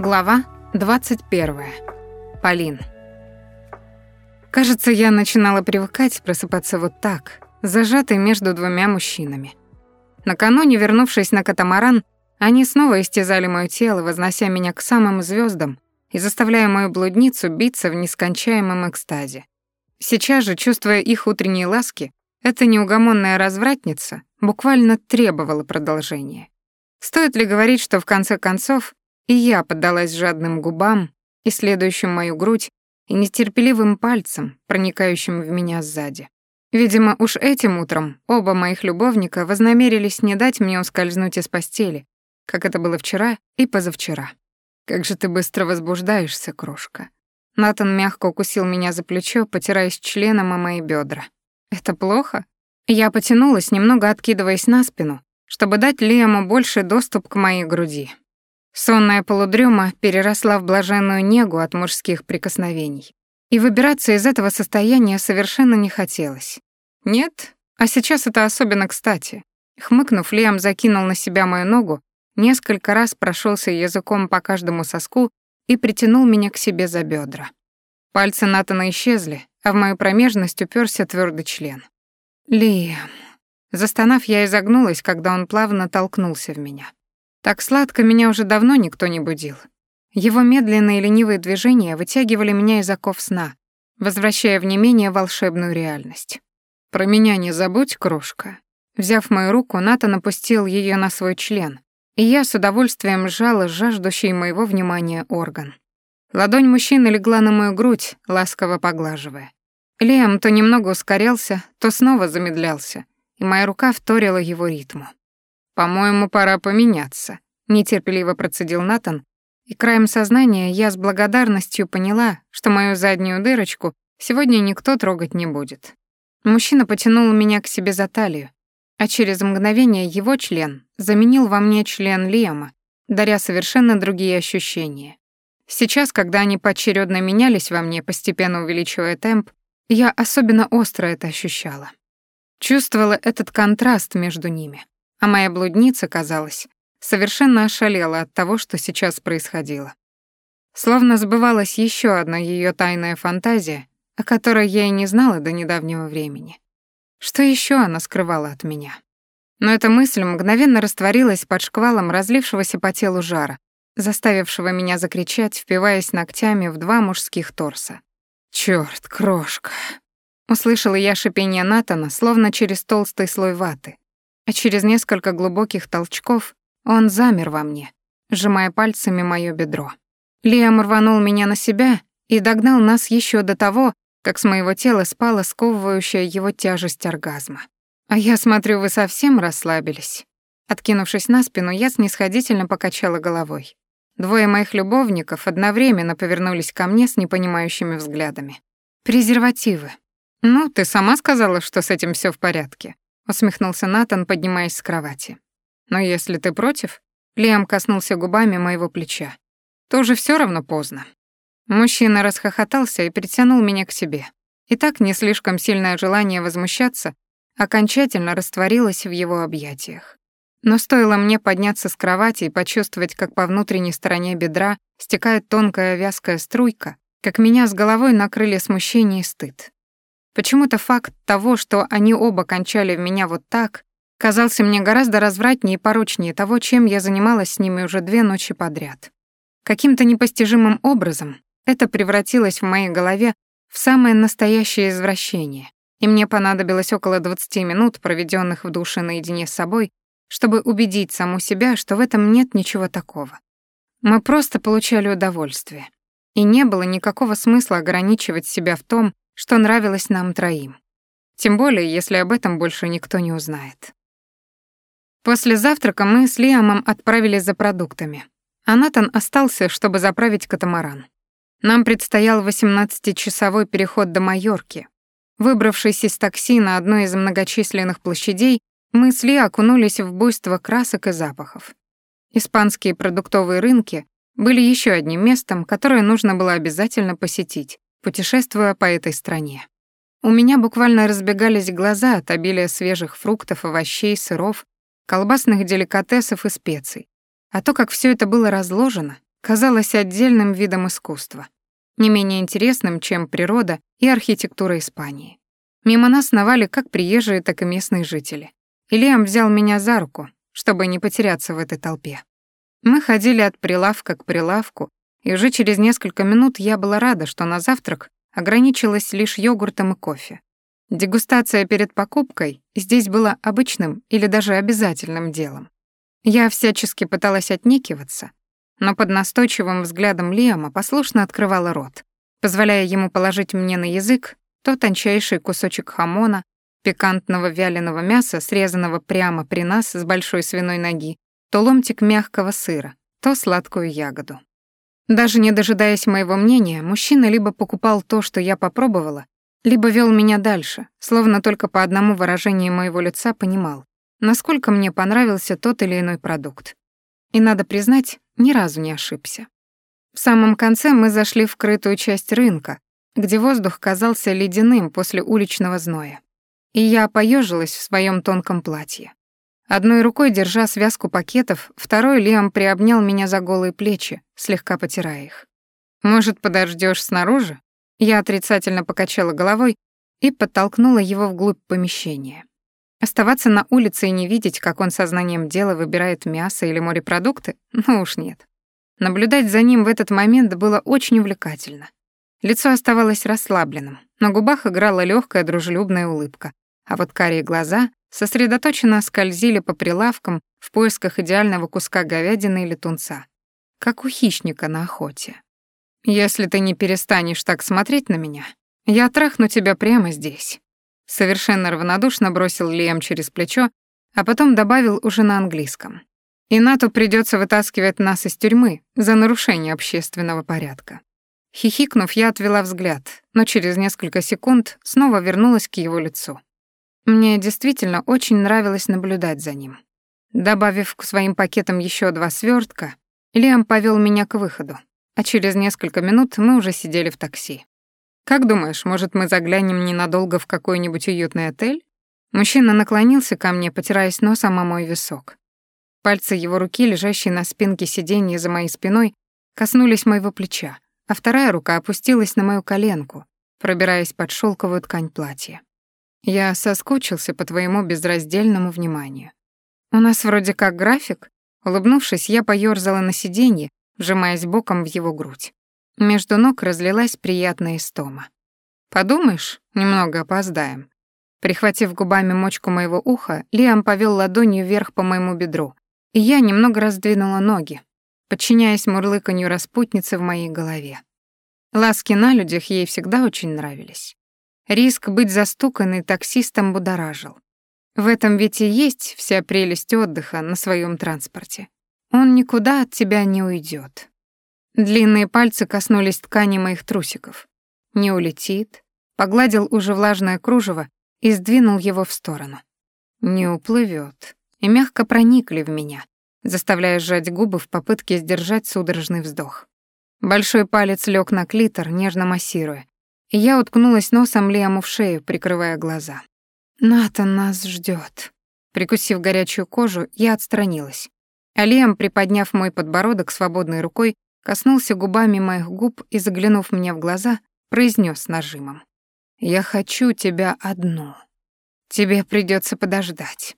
Глава 21. Полин. Кажется, я начинала привыкать просыпаться вот так, зажатой между двумя мужчинами. Накануне, вернувшись на катамаран, они снова истязали моё тело, вознося меня к самым звёздам и заставляя мою блудницу биться в нескончаемом экстазе. Сейчас же, чувствуя их утренние ласки, эта неугомонная развратница буквально требовала продолжения. Стоит ли говорить, что в конце концов и я поддалась жадным губам, исследующим мою грудь, и нетерпеливым пальцем, проникающим в меня сзади. Видимо, уж этим утром оба моих любовника вознамерились не дать мне ускользнуть из постели, как это было вчера и позавчера. «Как же ты быстро возбуждаешься, крошка». Натан мягко укусил меня за плечо, потираясь членом о мои бедра. «Это плохо?» Я потянулась, немного откидываясь на спину, чтобы дать Лиаму больше доступ к моей груди. Сонная полудрема переросла в блаженную негу от мужских прикосновений. И выбираться из этого состояния совершенно не хотелось. Нет, а сейчас это особенно кстати. Хмыкнув, Лиам закинул на себя мою ногу, несколько раз прошелся языком по каждому соску и притянул меня к себе за бедра. Пальцы Натана исчезли, а в мою промежность уперся твердый член. Лиам. Застонав, я изогнулась, когда он плавно толкнулся в меня. Так сладко меня уже давно никто не будил. Его медленные ленивые движения вытягивали меня из оков сна, возвращая в не менее волшебную реальность. «Про меня не забудь, крошка». Взяв мою руку, Ната напустил ее на свой член, и я с удовольствием сжала жаждущий моего внимания орган. Ладонь мужчины легла на мою грудь, ласково поглаживая. Лиам то немного ускорялся, то снова замедлялся, и моя рука вторила его ритму. «По-моему, пора поменяться», — нетерпеливо процедил Натан, и краем сознания я с благодарностью поняла, что мою заднюю дырочку сегодня никто трогать не будет. Мужчина потянул меня к себе за талию, а через мгновение его член заменил во мне член Лиама, даря совершенно другие ощущения. Сейчас, когда они поочередно менялись во мне, постепенно увеличивая темп, я особенно остро это ощущала. Чувствовала этот контраст между ними а моя блудница, казалось, совершенно ошалела от того, что сейчас происходило. Словно сбывалась еще одна ее тайная фантазия, о которой я и не знала до недавнего времени. Что еще она скрывала от меня? Но эта мысль мгновенно растворилась под шквалом разлившегося по телу жара, заставившего меня закричать, впиваясь ногтями в два мужских торса. «Чёрт, крошка!» Услышала я шипение Натана, словно через толстый слой ваты, а через несколько глубоких толчков он замер во мне, сжимая пальцами моё бедро. Лиам рванул меня на себя и догнал нас еще до того, как с моего тела спала сковывающая его тяжесть оргазма. А я смотрю, вы совсем расслабились. Откинувшись на спину, я снисходительно покачала головой. Двое моих любовников одновременно повернулись ко мне с непонимающими взглядами. Презервативы. Ну, ты сама сказала, что с этим все в порядке усмехнулся Натан, поднимаясь с кровати. Но если ты против, Лиам коснулся губами моего плеча. То уже всё равно поздно. Мужчина расхохотался и притянул меня к себе. И так не слишком сильное желание возмущаться окончательно растворилось в его объятиях. Но стоило мне подняться с кровати и почувствовать, как по внутренней стороне бедра стекает тонкая вязкая струйка, как меня с головой накрыли смущение и стыд. Почему-то факт того, что они оба кончали в меня вот так, казался мне гораздо развратнее и порочнее того, чем я занималась с ними уже две ночи подряд. Каким-то непостижимым образом это превратилось в моей голове в самое настоящее извращение, и мне понадобилось около 20 минут, проведенных в душе наедине с собой, чтобы убедить саму себя, что в этом нет ничего такого. Мы просто получали удовольствие. И не было никакого смысла ограничивать себя в том, что нравилось нам троим. Тем более, если об этом больше никто не узнает. После завтрака мы с Лиамом отправились за продуктами, а Натан остался, чтобы заправить катамаран. Нам предстоял 18-часовой переход до Майорки. Выбравшись из такси на одной из многочисленных площадей, мы с Ли окунулись в буйство красок и запахов. Испанские продуктовые рынки были еще одним местом, которое нужно было обязательно посетить, путешествуя по этой стране. У меня буквально разбегались глаза от обилия свежих фруктов, овощей, сыров, колбасных деликатесов и специй. А то, как все это было разложено, казалось отдельным видом искусства, не менее интересным, чем природа и архитектура Испании. Мимо нас сновали как приезжие, так и местные жители. И Лиам взял меня за руку, чтобы не потеряться в этой толпе. Мы ходили от прилавка к прилавку, и уже через несколько минут я была рада, что на завтрак ограничилась лишь йогуртом и кофе. Дегустация перед покупкой здесь была обычным или даже обязательным делом. Я всячески пыталась отнекиваться, но под настойчивым взглядом Лиама послушно открывала рот, позволяя ему положить мне на язык то тончайший кусочек хамона, пикантного вяленого мяса, срезанного прямо при нас с большой свиной ноги, то ломтик мягкого сыра, то сладкую ягоду. Даже не дожидаясь моего мнения, мужчина либо покупал то, что я попробовала, либо вел меня дальше, словно только по одному выражению моего лица понимал, насколько мне понравился тот или иной продукт. И надо признать, ни разу не ошибся. В самом конце мы зашли в крытую часть рынка, где воздух казался ледяным после уличного зноя. И я поежилась в своем тонком платье. Одной рукой, держа связку пакетов, второй Лиам приобнял меня за голые плечи, слегка потирая их. «Может, подождешь снаружи?» Я отрицательно покачала головой и подтолкнула его вглубь помещения. Оставаться на улице и не видеть, как он сознанием дела выбирает мясо или морепродукты? Ну уж нет. Наблюдать за ним в этот момент было очень увлекательно. Лицо оставалось расслабленным, на губах играла легкая дружелюбная улыбка, а вот карие глаза сосредоточенно скользили по прилавкам в поисках идеального куска говядины или тунца, как у хищника на охоте. «Если ты не перестанешь так смотреть на меня, я трахну тебя прямо здесь», совершенно равнодушно бросил Лиам через плечо, а потом добавил уже на английском. «И НАТО придется вытаскивать нас из тюрьмы за нарушение общественного порядка». Хихикнув, я отвела взгляд, но через несколько секунд снова вернулась к его лицу. Мне действительно очень нравилось наблюдать за ним. Добавив к своим пакетам еще два свертка, Лиам повел меня к выходу, а через несколько минут мы уже сидели в такси. «Как думаешь, может, мы заглянем ненадолго в какой-нибудь уютный отель?» Мужчина наклонился ко мне, потираясь носом о мой висок. Пальцы его руки, лежащие на спинке сиденья за моей спиной, коснулись моего плеча, а вторая рука опустилась на мою коленку, пробираясь под шелковую ткань платья. Я соскучился по твоему безраздельному вниманию. У нас вроде как график. Улыбнувшись, я поёрзала на сиденье, вжимаясь боком в его грудь. Между ног разлилась приятная истома. Подумаешь, немного опоздаем. Прихватив губами мочку моего уха, Лиам повел ладонью вверх по моему бедру, и я немного раздвинула ноги, подчиняясь мурлыканью распутницы в моей голове. Ласки на людях ей всегда очень нравились. Риск быть застуканной таксистом будоражил. В этом ведь и есть вся прелесть отдыха на своем транспорте. Он никуда от тебя не уйдет. Длинные пальцы коснулись ткани моих трусиков. Не улетит. Погладил уже влажное кружево и сдвинул его в сторону. Не уплывет. И мягко проникли в меня, заставляя сжать губы в попытке сдержать судорожный вздох. Большой палец лег на клитор, нежно массируя, я уткнулась носом Лиаму в шею, прикрывая глаза. «Натан нас ждет. Прикусив горячую кожу, я отстранилась. А Лиам, приподняв мой подбородок свободной рукой, коснулся губами моих губ и, заглянув мне в глаза, произнес нажимом. «Я хочу тебя одну. Тебе придется подождать».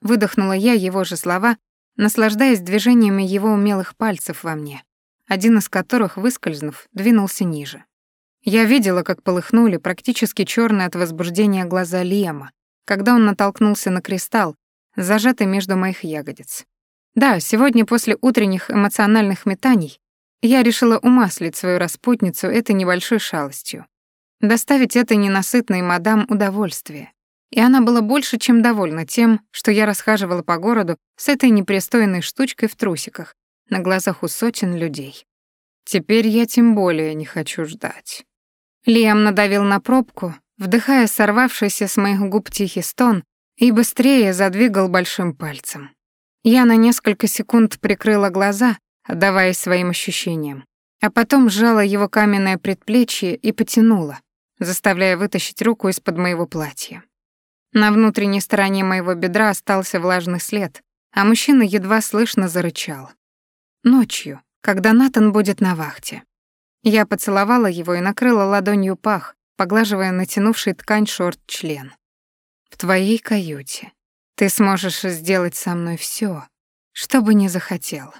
Выдохнула я его же слова, наслаждаясь движениями его умелых пальцев во мне, один из которых, выскользнув, двинулся ниже. Я видела, как полыхнули практически черные от возбуждения глаза Лиама, когда он натолкнулся на кристалл, зажатый между моих ягодиц. Да, сегодня после утренних эмоциональных метаний я решила умаслить свою распутницу этой небольшой шалостью. Доставить этой ненасытной мадам удовольствие. И она была больше, чем довольна тем, что я расхаживала по городу с этой непристойной штучкой в трусиках на глазах у сотен людей. Теперь я тем более не хочу ждать. Лиам надавил на пробку, вдыхая сорвавшийся с моих губ тихий стон, и быстрее задвигал большим пальцем. Я на несколько секунд прикрыла глаза, отдаваясь своим ощущениям, а потом сжала его каменное предплечье и потянула, заставляя вытащить руку из-под моего платья. На внутренней стороне моего бедра остался влажный след, а мужчина едва слышно зарычал. Ночью, когда Натан будет на вахте. Я поцеловала его и накрыла ладонью пах, поглаживая натянувший ткань шорт-член. «В твоей каюте ты сможешь сделать со мной все, что бы ни захотел».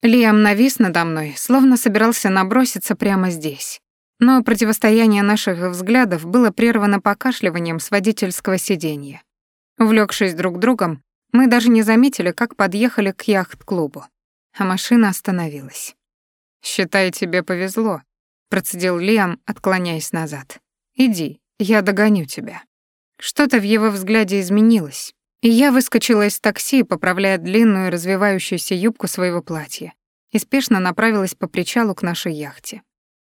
Лиам навис надо мной, словно собирался наброситься прямо здесь. Но противостояние наших взглядов было прервано покашливанием с водительского сиденья. Увлекшись друг другом, мы даже не заметили, как подъехали к яхт-клубу. А машина остановилась. «Считай, тебе повезло», — процедил Лиам, отклоняясь назад. «Иди, я догоню тебя». Что-то в его взгляде изменилось, и я выскочила из такси, поправляя длинную развивающуюся юбку своего платья, и спешно направилась по причалу к нашей яхте.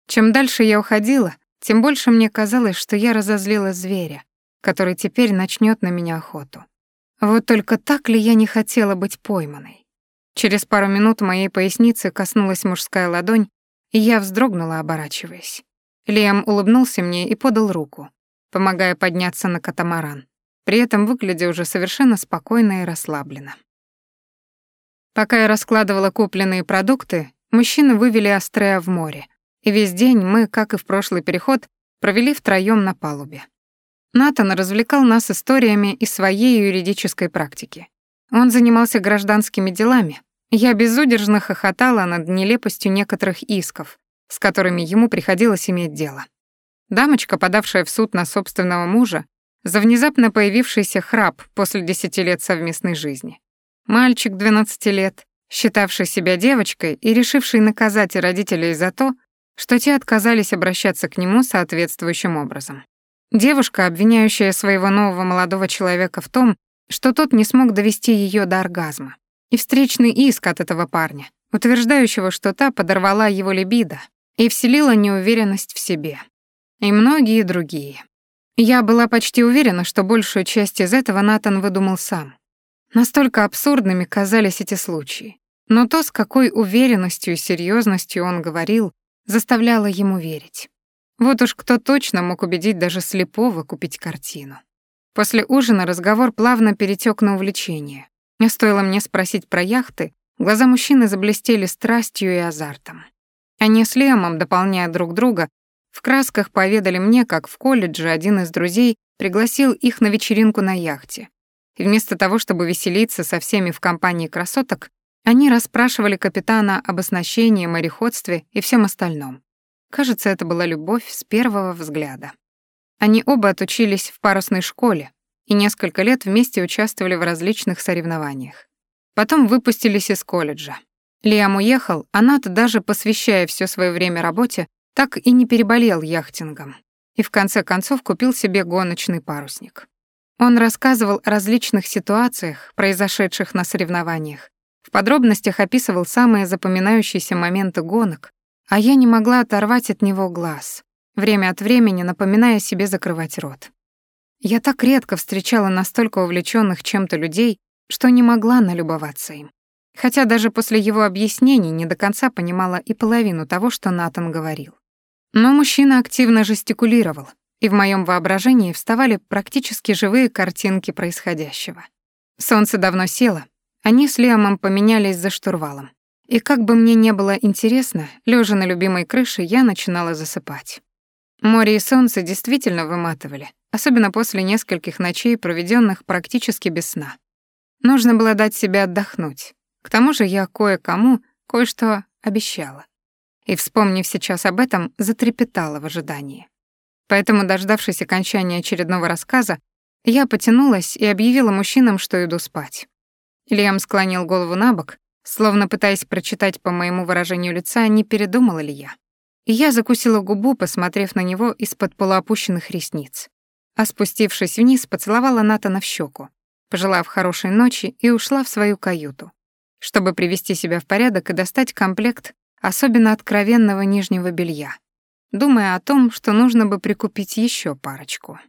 Чем дальше я уходила, тем больше мне казалось, что я разозлила зверя, который теперь начнет на меня охоту. Вот только так ли я не хотела быть пойманной? Через пару минут моей поясницы коснулась мужская ладонь, я вздрогнула, оборачиваясь. Лиам улыбнулся мне и подал руку, помогая подняться на катамаран, при этом выглядя уже совершенно спокойно и расслабленно. Пока я раскладывала купленные продукты, мужчины вывели Астрея в море, и весь день мы, как и в прошлый переход, провели втроём на палубе. Натан развлекал нас историями из своей юридической практики. Он занимался гражданскими делами. Я безудержно хохотала над нелепостью некоторых исков, с которыми ему приходилось иметь дело. Дамочка, подавшая в суд на собственного мужа, за внезапно появившийся храп после десяти лет совместной жизни. Мальчик 12 лет, считавший себя девочкой и решивший наказать родителей за то, что те отказались обращаться к нему соответствующим образом. Девушка, обвиняющая своего нового молодого человека в том, что тот не смог довести ее до оргазма. И встречный иск от этого парня, утверждающего, что та подорвала его либидо и вселила неуверенность в себе. И многие другие. Я была почти уверена, что большую часть из этого Натан выдумал сам. Настолько абсурдными казались эти случаи. Но то, с какой уверенностью и серьезностью он говорил, заставляло ему верить. Вот уж кто точно мог убедить даже слепого купить картину. После ужина разговор плавно перетек на увлечение. Не стоило мне спросить про яхты, глаза мужчины заблестели страстью и азартом. Они с Лемом, дополняя друг друга, в красках поведали мне, как в колледже один из друзей пригласил их на вечеринку на яхте. И вместо того, чтобы веселиться со всеми в компании красоток, они расспрашивали капитана об оснащении, мореходстве и всем остальном. Кажется, это была любовь с первого взгляда. Они оба отучились в парусной школе и несколько лет вместе участвовали в различных соревнованиях. Потом выпустились из колледжа. Лиам уехал, а Нат, даже посвящая все свое время работе, так и не переболел яхтингом. И в конце концов купил себе гоночный парусник. Он рассказывал о различных ситуациях, произошедших на соревнованиях, в подробностях описывал самые запоминающиеся моменты гонок, а я не могла оторвать от него глаз, время от времени напоминая себе закрывать рот. Я так редко встречала настолько увлечённых чем-то людей, что не могла налюбоваться им. Хотя даже после его объяснений не до конца понимала и половину того, что Натан говорил. Но мужчина активно жестикулировал, и в моем воображении вставали практически живые картинки происходящего. Солнце давно село, они с Лиамом поменялись за штурвалом. И как бы мне не было интересно, лежа на любимой крыше, я начинала засыпать. Море и солнце действительно выматывали, особенно после нескольких ночей, проведенных практически без сна. Нужно было дать себе отдохнуть. К тому же я кое-кому кое-что обещала. И, вспомнив сейчас об этом, затрепетала в ожидании. Поэтому, дождавшись окончания очередного рассказа, я потянулась и объявила мужчинам, что иду спать. Лиам склонил голову на бок, словно пытаясь прочитать по моему выражению лица, не передумала ли я. И я закусила губу, посмотрев на него из-под полуопущенных ресниц. А спустившись вниз, поцеловала Натана в щеку, пожелав хорошей ночи и ушла в свою каюту, чтобы привести себя в порядок и достать комплект особенно откровенного нижнего белья, думая о том, что нужно бы прикупить еще парочку.